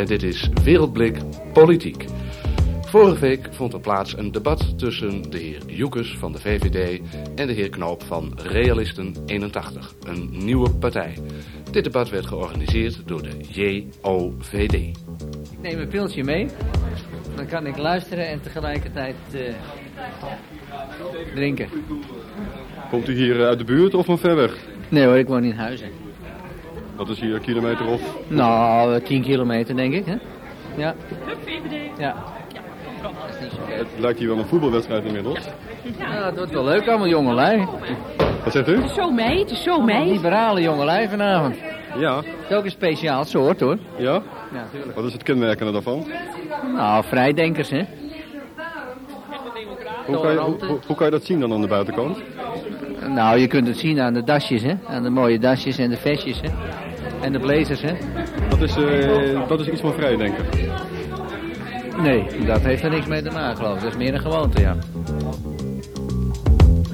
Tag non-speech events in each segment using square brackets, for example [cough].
en dit is Wereldblik Politiek. Vorige week vond er plaats een debat tussen de heer Joekes van de VVD en de heer Knoop van Realisten 81, een nieuwe partij. Dit debat werd georganiseerd door de JOVD. Ik neem een pilsje mee, dan kan ik luisteren en tegelijkertijd uh, drinken. Komt u hier uit de buurt of van ver weg? Nee hoor, ik woon in Huizen. Wat is hier, een kilometer of? Nou, 10 kilometer denk ik, hè? Ja. Ja. Het lijkt hier wel een voetbalwedstrijd inmiddels. Ja, het wordt wel leuk, allemaal jongelui. Wat zegt u? Het is zo mee, het is zo mee. Liberale jongelui vanavond. Ja. Het is ook een speciaal soort hoor. Ja? Ja, tuurlijk. Wat is het kenmerkende daarvan? Nou, vrijdenkers hè. Hoe kan, je, hoe kan je dat zien dan aan de buitenkant? Nou, je kunt het zien aan de dasjes hè. Aan de mooie dasjes en de vestjes hè. En de blazers hè. Dat is, eh, dat is iets van vrijdenken. Nee, dat heeft er niks mee te maken geloof ik. Dat is meer een gewoonte, ja.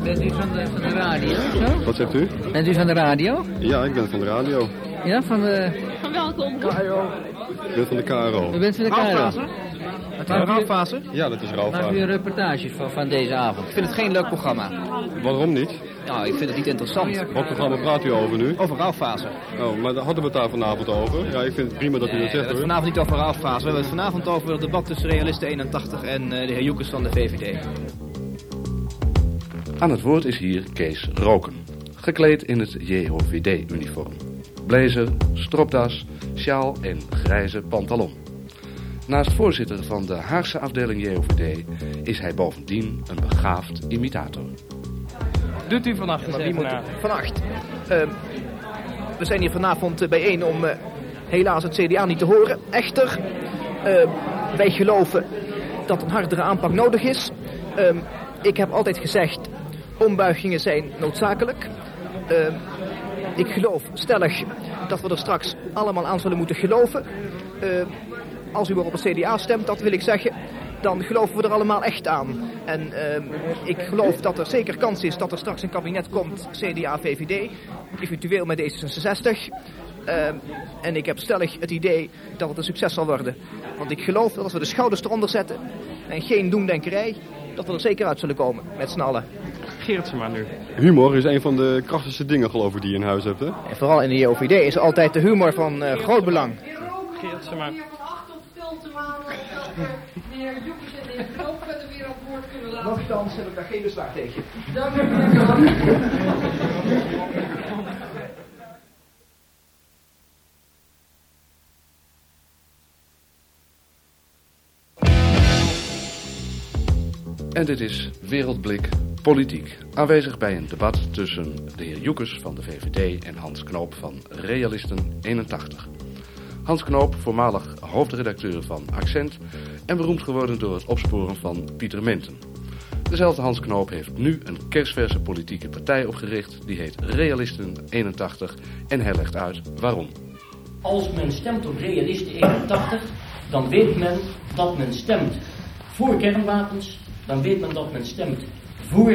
Bent u van de, van de radio zo? Wat zegt u? Bent u van de radio? Ja, ik ben van de radio. Ja, van de... Van welke omroep? Ik ben van de KRO. U bent van de KRO? Rauwfase? Ja, dat is Maakt u Ralf. een reportage van, van deze avond? Ik vind het geen leuk programma. Waarom niet? Nou, ik vind het niet interessant. Wat programma praat u over nu? Over rauwfase. Oh, maar daar hadden we het daar vanavond over. Ja, ik vind het prima dat u dat We zegt hebben het hoor. vanavond niet over rauwfase. We hebben het vanavond over het debat tussen Realisten 81 en eh, de heer Joekes van de VVD. Aan het woord is hier Kees Roken, gekleed in het JOVD-uniform. Blazer, stropdas, sjaal en grijze pantalon. Naast voorzitter van de Haagse afdeling JOVD is hij bovendien een begaafd imitator. Doet u vannacht moet na. Vannacht. Ehm, we zijn hier vanavond eh, bijeen om eh, helaas het CDA niet te horen. Echter, ehm, wij geloven dat een hardere aanpak nodig is. Ehm, ik heb altijd gezegd, ombuigingen zijn noodzakelijk. Ehm, ik geloof stellig dat we er straks allemaal aan zullen moeten geloven. Als u maar op het CDA stemt, dat wil ik zeggen, dan geloven we er allemaal echt aan. En ehm, ik geloof dat er zeker kans is dat er straks een kabinet komt, CDA-VVD, eventueel met D66. Ehm, en ik heb stellig het idee dat het een succes zal worden. Want ik geloof dat als we de schouders eronder zetten en geen doemdenkerij, dat we er zeker uit zullen komen, met z'n allen. Maar nu. Humor is een van de krachtigste dingen geloof ik die je in huis hebt hè? En vooral in de JOVD is altijd de humor van eh, groot belang. Geertse maar. Meneer Joekes en de heer Knoop verder weer aan het woord kunnen laten. Nochtans heb ik daar geen bezwaar tegen. Dank u wel. En dit is Wereldblik Politiek. Aanwezig bij een debat tussen de heer Joekes van de VVD en Hans Knoop van Realisten 81. Hans Knoop, voormalig hoofdredacteur van Accent en beroemd geworden door het opsporen van Pieter Menten. Dezelfde Hans Knoop heeft nu een kerstverse politieke partij opgericht, die heet Realisten 81 en hij legt uit waarom. Als men stemt op realisten 81, dan weet men dat men stemt voor kernwapens. Dan weet men dat men stemt voor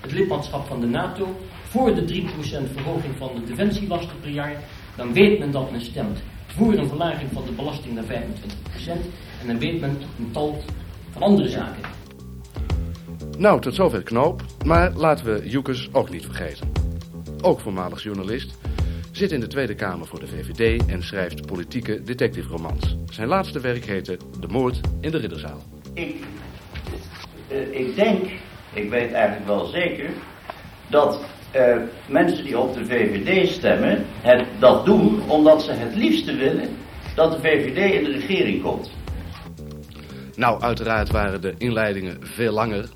het lidmaatschap van de NATO. Voor de 3% verhoging van de defensielasten per jaar. Dan weet men dat men stemt voor een verlaging van de belasting naar 25%. En dan weet men een tal van andere zaken. Nou, tot zover Knoop, maar laten we Joekes ook niet vergeten. Ook voormalig journalist, zit in de Tweede Kamer voor de VVD en schrijft politieke detective romans. Zijn laatste werk heette De Moord in de Ridderzaal. Ik, eh, ik denk, ik weet eigenlijk wel zeker, dat eh, mensen die op de VVD stemmen, het, dat doen omdat ze het liefste willen dat de VVD in de regering komt. Nou, uiteraard waren de inleidingen veel langer.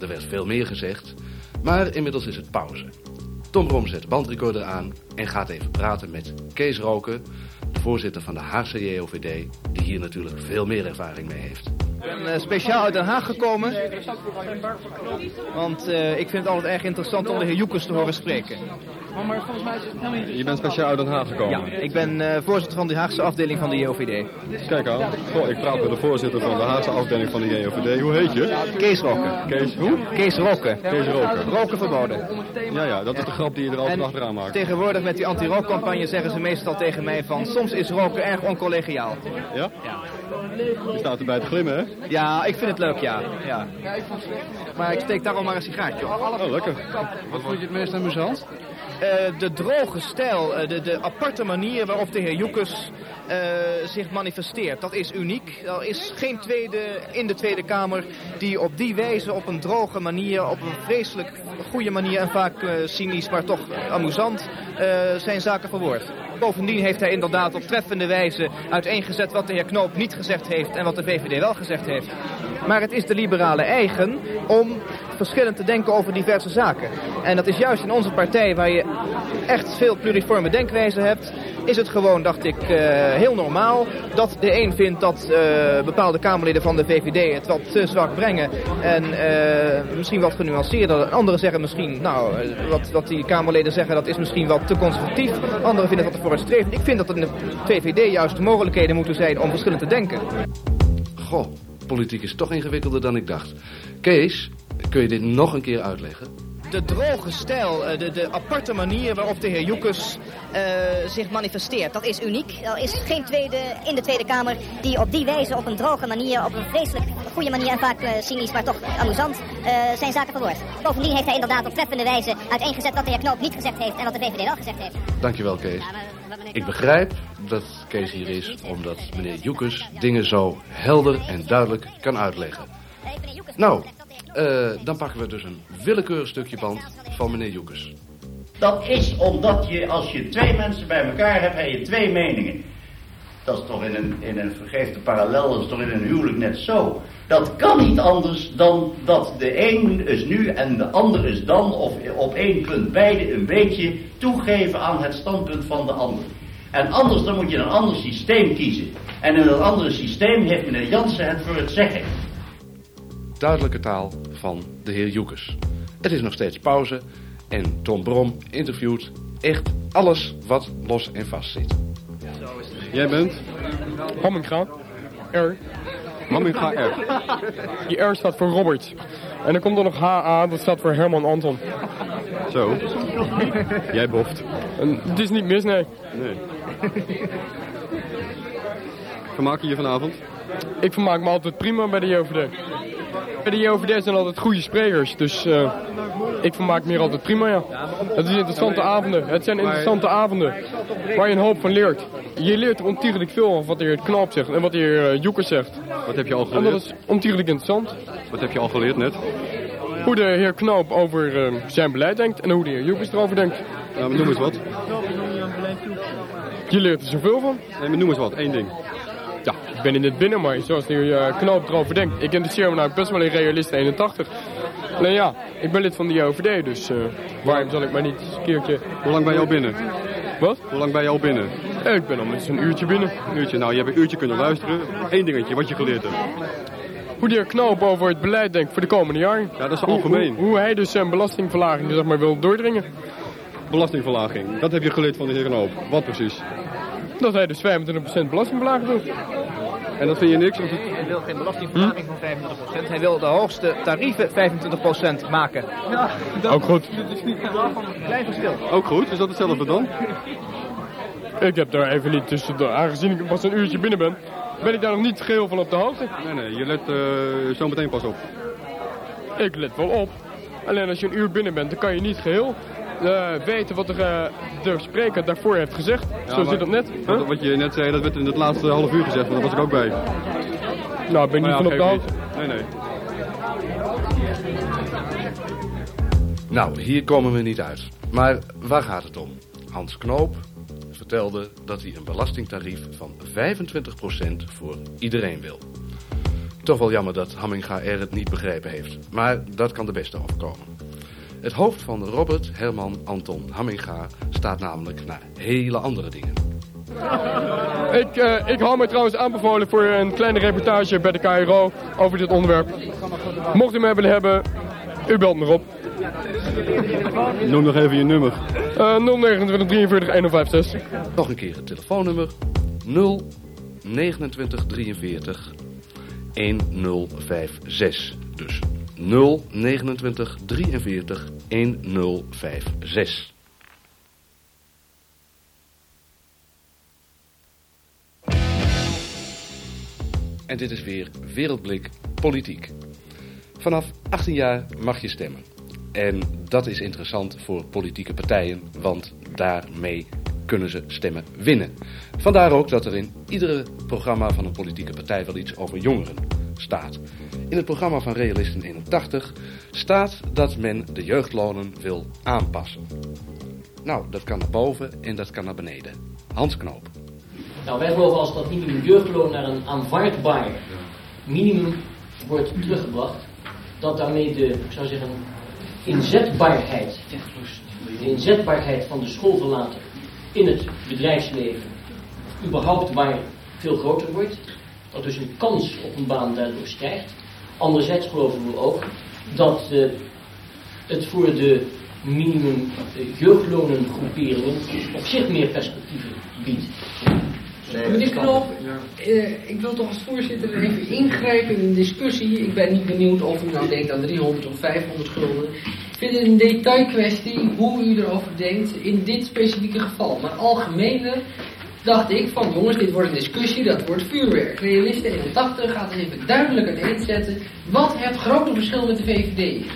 Er werd veel meer gezegd. Maar inmiddels is het pauze. Tom Brom zet de bandrecorder aan en gaat even praten met Kees Roken, de voorzitter van de Haagse JOVD, die hier natuurlijk veel meer ervaring mee heeft. Ik ben eh, speciaal uit Den Haag gekomen. Want eh, ik vind het altijd erg interessant om de heer Joekes te horen spreken. Maar volgens mij is het helemaal niet... Je bent speciaal uit Den Haag gekomen. Ja, ik ben eh, voorzitter van de Haagse afdeling van de JOVD. Kijk aan. Goh, ik praat met de voorzitter van de Haagse afdeling van de JOVD. Hoe heet je? Kees Rokken. Kees, hoe? Kees Rokken. Kees Roken. Roken verboden. Ja, ja, dat is de grap die je er altijd achteraan maakt. Tegenwoordig met die anti-rookcampagne zeggen ze meestal tegen mij van... soms is roken erg oncollegiaal. Ja? Je staat erbij te glimmen, hè? Ja, ik vind het leuk, ja. ja. Maar ik steek daarom maar een sigaartje op. Oh, lekker. Wat vond je het meest amusant? Eh, de droge stijl, eh, de, de aparte manier waarop de heer Joekes eh, zich manifesteert, dat is uniek. Er is geen tweede in de Tweede Kamer die op die wijze, op een droge manier, op een vreselijk goede manier en vaak cynisch, maar toch amusant, zijn zaken verwoordt. Bovendien heeft hij inderdaad op treffende wijze uiteengezet wat de heer Knoop niet gezegd heeft en wat de VVD wel gezegd heeft. Maar het is de liberale eigen om verschillend te denken over diverse zaken. En dat is juist in onze partij waar je echt veel pluriforme denkwijze hebt, is het gewoon, dacht ik, eh, heel normaal dat de een vindt dat eh, bepaalde Kamerleden van de VVD het wat te zwak brengen en eh, misschien wat genuanceerder. Anderen zeggen misschien, nou, wat, wat die Kamerleden zeggen, dat is misschien wat te conservatief. Anderen vinden dat het vooruitstrevend. Ik vind dat in de VVD juist de mogelijkheden moeten zijn om verschillend te denken. Goh, politiek is toch ingewikkelder dan ik dacht. Kees, kun je dit nog een keer uitleggen? De droge stijl, eh, de, de aparte manier waarop de heer Joekes eh, zich manifesteert. Dat is uniek. Er is geen tweede in de Tweede Kamer die op die wijze, op een droge manier, op een vreselijk goede manier en vaak eh, cynisch, maar toch amusant, zijn zaken verwoordt. Bovendien heeft hij inderdaad op treffende wijze uiteengezet wat de heer Knoop niet gezegd heeft en wat de VVD wel gezegd heeft. Dankjewel, Kees. Ik begrijp dat Kees hier is omdat meneer Joekes dingen zo helder en duidelijk kan uitleggen. Nou, eh, dan pakken we dus een willekeurig stukje band van meneer Joekes. Dat is omdat je, als je twee mensen bij elkaar hebt, heb je twee meningen. Dat is toch in een, in een vergeefde parallel, dat is toch in een huwelijk net zo. Dat kan niet anders dan dat de een is nu en de ander is dan, of op één punt beide een beetje toegeven aan het standpunt van de ander. En anders dan moet je een ander systeem kiezen. En in dat andere systeem heeft meneer Jansen het voor het zeggen. Duidelijke taal van de heer Joekes. Het is nog steeds pauze en Tom Brom interviewt echt alles wat los en vast zit. Jij bent? Hamminga. R. Hamminga R. Die R staat voor Robert. En dan komt er nog HA, dat staat voor Herman Anton. Zo. Jij boft. En het is niet mis, nee. Nee. Vermaak je je vanavond? Ik vermaak me altijd prima bij de JOVD. Bij de JOVD zijn altijd goede sprekers, dus eh, ik vermaak me hier altijd prima, ja. Het is interessante avonden. Het zijn interessante avonden waar je een hoop van leert. Je leert er ontiegelijk veel van wat de heer Knap zegt en wat de heer uh, Joekers zegt. Wat heb je al En dat geleerd? is ontiegelijk interessant. Wat heb je al geleerd net? Hoe de heer Knoop over eh, zijn beleid denkt en hoe de heer Joekers erover denkt. Nou, maar noem eens wat. Je leert er zoveel van. Nee, maar noem eens wat. Eén ding. Ja, ik ben in het binnen, maar zoals heer eh, Knoop erover denkt. Ik interesseer me nou best wel in Realist 81. Alleen ja, ik ben lid van de JOVD, dus eh, waarom zal ik maar niet een keertje... Hoe lang ben je al binnen? Wat? Hoe lang ben je al binnen? Ik ben al met zo'n uurtje binnen. Een uurtje. Nou, je hebt een uurtje kunnen luisteren. Eén dingetje wat je geleerd hebt. Hoe de heer Knoop over het beleid denkt voor de komende jaren. Ja, dat is Hoe, algemeen. hoe, hoe hij dus zijn belastingverlaging zeg maar, wil doordringen. Belastingverlaging. Dat heb je geleerd van de heer Knoop. Wat precies? Dat hij dus 25% belastingverlaging doet. En dat vind je niks? Het... Hij wil geen belastingverlaging van 25%. Hij wil de hoogste tarieven 25% maken. Ook goed. Klein verschil. Ook goed. Is dat hetzelfde dan? [laughs] Ik heb daar even niet tussendoor, aangezien ik pas een uurtje binnen ben, ben ik daar nog niet geheel van op de hoogte. Nee, nee. Je let eh, zo meteen pas op. Ik let wel op. Alleen als je een uur binnen bent, dan kan je niet geheel eh, weten wat de, eh, de spreker daarvoor heeft gezegd. Zo zit dat net. Wat, Huh? wat je net zei, dat werd in het laatste half uur gezegd. Want daar was ik ook bij. Nou, ben ik niet van op de hoogte. Nee, nee. Nou, hier komen we niet uit. Maar waar gaat het om? Hans Knoop vertelde dat hij een belastingtarief van 25% voor iedereen wil. Toch wel jammer dat Hamminga R het niet begrepen heeft. Maar dat kan de beste overkomen. Het hoofd van Robert Herman Anton Hamminga staat namelijk naar hele andere dingen. Ik, eh, ik hou mij trouwens aanbevolen voor een kleine reportage bij de KRO over dit onderwerp. Mocht u mij willen hebben, u belt me op. Noem nog even je nummer. Uh, 029 43 156. Nog een keer het telefoonnummer 0 29 43 1056. Dus 0 29 43 1056. En dit is weer Wereldblik Politiek. Vanaf 18 jaar mag je stemmen. En dat is interessant voor politieke partijen, want daarmee kunnen ze stemmen winnen. Vandaar ook dat er in iedere programma van een politieke partij wel iets over jongeren staat. In het programma van Realisten 81 staat dat men de jeugdlonen wil aanpassen. Nou, dat kan naar boven en dat kan naar beneden. Hans Knoop. Nou, wij geloven als dat minimum jeugdloon naar een aanvaardbaar minimum wordt teruggebracht, dat daarmee de, ik zou zeggen, inzetbaarheid, de inzetbaarheid van de schoolverlater in het bedrijfsleven überhaupt maar veel groter wordt. Dat dus een kans op een baan daardoor stijgt. Anderzijds geloven we ook dat uh, het voor de minimum uh, jeugdlonengroeperingen op zich meer perspectieven biedt. Meneer Knoop, uh, ik wil toch als voorzitter even ingrijpen in een discussie. Ik ben niet benieuwd of u nou denkt aan 300 of 500 gulden. Ik vind het een detailkwestie hoe u erover denkt in dit specifieke geval. Maar algemener dacht ik van jongens, dit wordt een discussie, dat wordt vuurwerk. Realisten 81 gaat even duidelijk uiteenzetten wat het grote verschil met de VVD is.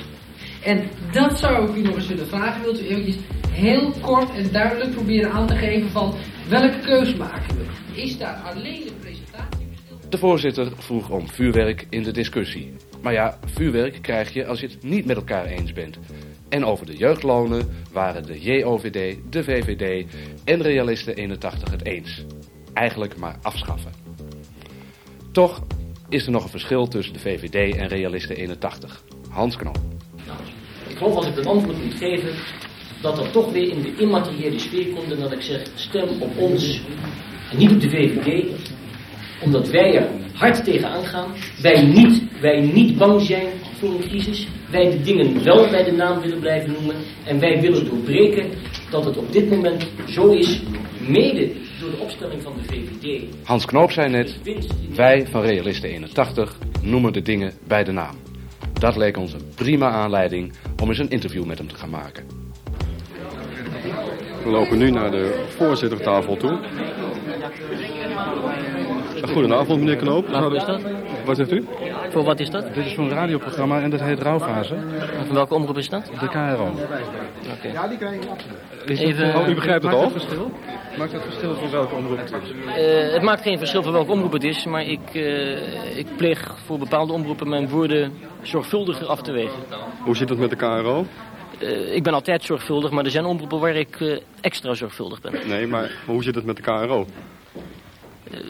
En dat zou ik u nog eens willen vragen. Wilt u eventjes heel kort en duidelijk proberen aan te geven van welke keus maken we? Is daar alleen de presentatie De voorzitter vroeg om vuurwerk in de discussie. Maar ja, vuurwerk krijg je als je het niet met elkaar eens bent. En over de jeugdlonen waren de JOVD, de VVD en Realisten 81 het eens. Eigenlijk maar afschaffen. Toch is er nog een verschil tussen de VVD en Realisten 81. Hans Knop. Ik geloof als ik het antwoord moet geven, dat dat toch weer in de immateriële sfeer komt en dat ik zeg, stem op ons en niet op de VVD, omdat wij er hard tegenaan gaan, wij niet, wij niet bang zijn voor een crisis, wij de dingen wel bij de naam willen blijven noemen en wij willen doorbreken dat het op dit moment zo is, mede door de opstelling van de VVD. Hans Knoop zei net, wij van Realisten 81 noemen de dingen bij de naam. Dat leek ons een prima aanleiding om eens een interview met hem te gaan maken. We lopen nu naar de voorzittertafel toe. Goedenavond, meneer Knoop. Wat is dat? Wat zegt u? Voor wat is dat? Dit is voor een radioprogramma en dat heet Rouwfase. En van welke omroep is dat? De KRO. Oké. Ja, die krijg je Even, Oh, u begrijpt het Maakt al? het verschil? Maakt het verschil voor welke omroep het is? Eh, het maakt geen verschil voor welke omroep het is, maar ik, eh, ik pleeg voor bepaalde omroepen mijn woorden zorgvuldiger af te wegen. Hoe zit het met de KRO? Eh, ik ben altijd zorgvuldig, maar er zijn omroepen waar ik extra zorgvuldig ben. Nee, maar hoe zit het met de KRO?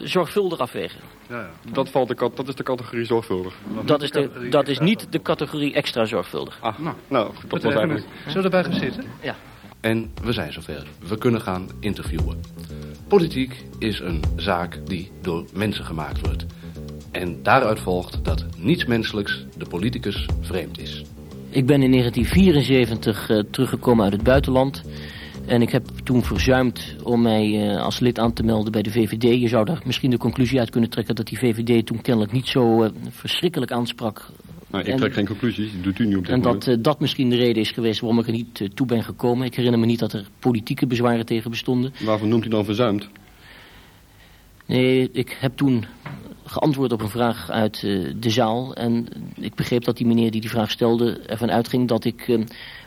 Zorgvuldig afwegen. Ja, ja. Dat, valt de, dat is de categorie zorgvuldig. Dat is, de, dat is niet de categorie extra zorgvuldig. Ah, nou, dat was eigenlijk... Zullen we erbij gaan zitten? Ja. En we zijn zover. We kunnen gaan interviewen. Politiek is een zaak die door mensen gemaakt wordt. En daaruit volgt dat niets menselijks de politicus vreemd is. Ik ben in 1974 eh, teruggekomen uit het buitenland. En ik heb toen verzuimd om mij eh, als lid aan te melden bij de VVD. Je zou daar misschien de conclusie uit kunnen trekken dat die VVD toen kennelijk niet zo eh, verschrikkelijk aansprak. Nou, ik En- trek geen conclusies, dat doet u niet op dit En dat eh, dat misschien de reden is geweest waarom ik er niet toe ben gekomen. Ik herinner me niet dat er politieke bezwaren tegen bestonden. Waarvan noemt u dan verzuimd? Nee, ik heb toen geantwoord op een vraag uit eh, de zaal. En ik begreep dat die meneer die die vraag stelde ervan uitging dat ik eh,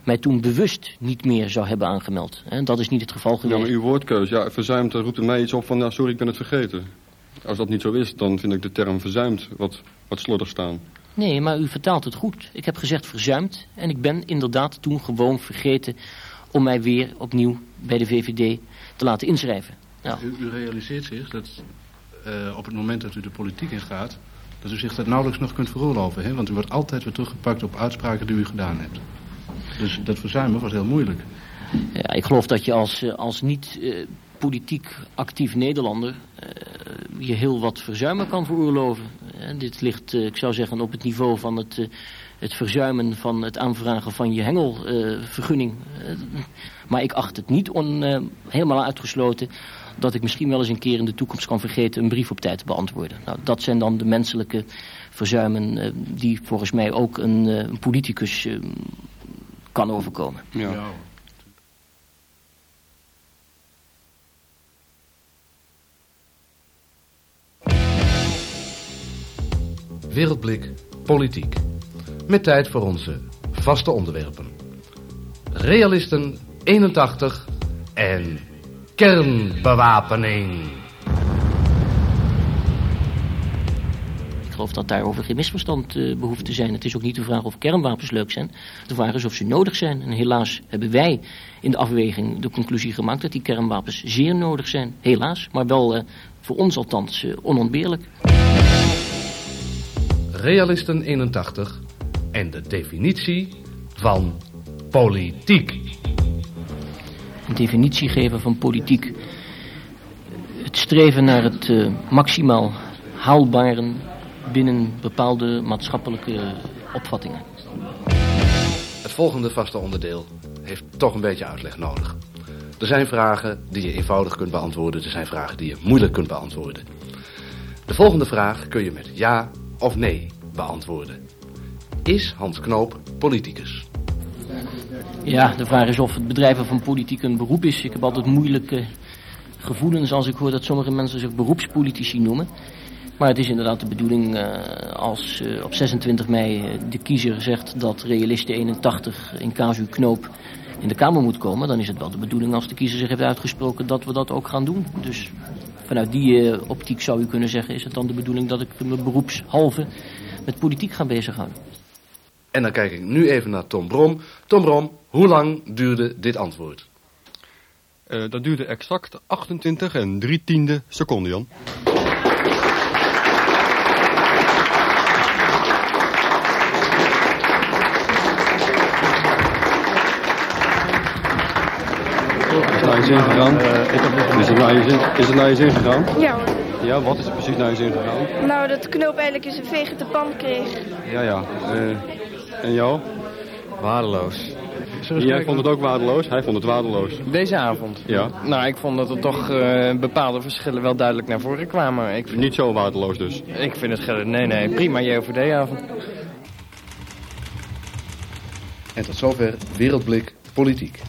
mij toen bewust niet meer zou hebben aangemeld. En dat is niet het geval Ja, geweest. maar uw woordkeus, ja, verzuimd, daar roept er mij iets op van, nou, sorry, ik ben het vergeten. Als dat niet zo is, dan vind ik de term verzuimd wat, wat slordig staan. Nee, maar u vertaalt het goed. Ik heb gezegd verzuimd. En ik ben inderdaad toen gewoon vergeten om mij weer opnieuw bij de VVD te laten inschrijven. Nou, U, u realiseert zich dat eh, op het moment dat u de politiek ingaat... dat u zich dat nauwelijks nog kunt veroorloven. Hè? Want u wordt altijd weer teruggepakt op uitspraken die u gedaan hebt. Dus dat verzuimen was heel moeilijk. Ja, ik geloof dat je als, eh, als niet eh, politiek actief Nederlander je heel wat verzuimen kan veroorloven. Dit ligt, ik zou zeggen, op het niveau van het, het verzuimen van het aanvragen van je hengelvergunning. Uh, maar ik acht het niet on, helemaal uitgesloten dat ik misschien wel eens een keer in de toekomst kan vergeten een brief op tijd te beantwoorden. Nou, dat zijn dan de menselijke verzuimen uh, die volgens mij ook een, een politicus kan overkomen. Ja. Wereldblik Politiek. Met tijd voor onze vaste onderwerpen. Realisten 81 en kernbewapening. Ik geloof dat daarover geen misverstand uh, behoeft te zijn. Het is ook niet de vraag of kernwapens leuk zijn. De vraag is of ze nodig zijn. En helaas hebben wij in de afweging de conclusie gemaakt dat die kernwapens zeer nodig zijn. Helaas, maar wel uh, voor ons althans uh, onontbeerlijk. Realisten 81 en de definitie van politiek. Een definitie geven van politiek. Het streven naar het uh, maximaal haalbare binnen bepaalde maatschappelijke opvattingen. Het volgende vaste onderdeel heeft toch een beetje uitleg nodig. Er zijn vragen die je eenvoudig kunt beantwoorden. Er zijn vragen die je moeilijk kunt beantwoorden. De volgende vraag kun je met ja of nee beantwoorden. Is Hans Knoop politicus? Ja, de vraag is of het bedrijven van politiek een beroep is. Ik heb altijd moeilijke gevoelens als ik hoor dat sommige mensen zich beroepspolitici noemen. Maar het is inderdaad de bedoeling uh, als uh, op 26 mei uh, de kiezer zegt dat realiste 81 in casu Knoop in de Kamer moet komen. Dan is het wel de bedoeling als de kiezer zich heeft uitgesproken dat we dat ook gaan doen. Dus vanuit die optiek zou u kunnen zeggen is het dan de bedoeling dat ik me beroepshalve met politiek ga bezighouden. En dan kijk ik nu even naar Tom Brom. Tom Brom, hoe lang duurde dit antwoord? Uh, dat duurde exact 28 en 3 tiende seconden, Jan. Is het naar je zin gegaan? Uh, is, het naar je zin, is het naar je zin gegaan? Ja hoor. Ja, wat is er precies naar je zin gegaan? Nou, dat knoop eigenlijk eens een vegete pan kreeg. Ja, ja. Uh, en jou? Waardeloos. [laughs] Jij vond het ook waardeloos? Hij vond het waardeloos. Deze avond? Ja. Nou, ik vond dat er toch uh, bepaalde verschillen wel duidelijk naar voren kwamen. Ik vind... Niet zo waardeloos dus? Ik vind het... Nee, nee. Prima JOVD-avond. En tot zover Wereldblik Politiek.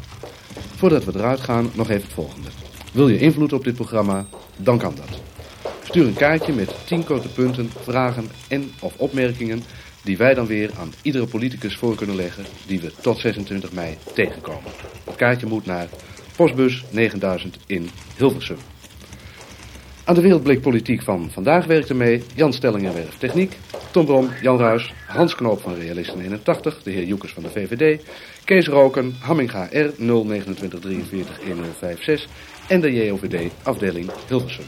Voordat we eruit gaan, nog even het volgende. Wil je invloed op dit programma? Dan kan dat. Stuur een kaartje met 10 korte punten, vragen en of opmerkingen die wij dan weer aan iedere politicus voor kunnen leggen die we tot 26 mei tegenkomen. Het kaartje moet naar postbus 9000 in Hilversum. Aan de Wereldblik Politiek van vandaag werkte mee Jan Stellingenwerf Techniek, Tom Brom, Jan Ruis, Hans Knoop van Realisten 81, de heer Joekers van de VVD, Kees Roken, Hamminga R 02943 1056 en de JOVD afdeling Hilversum.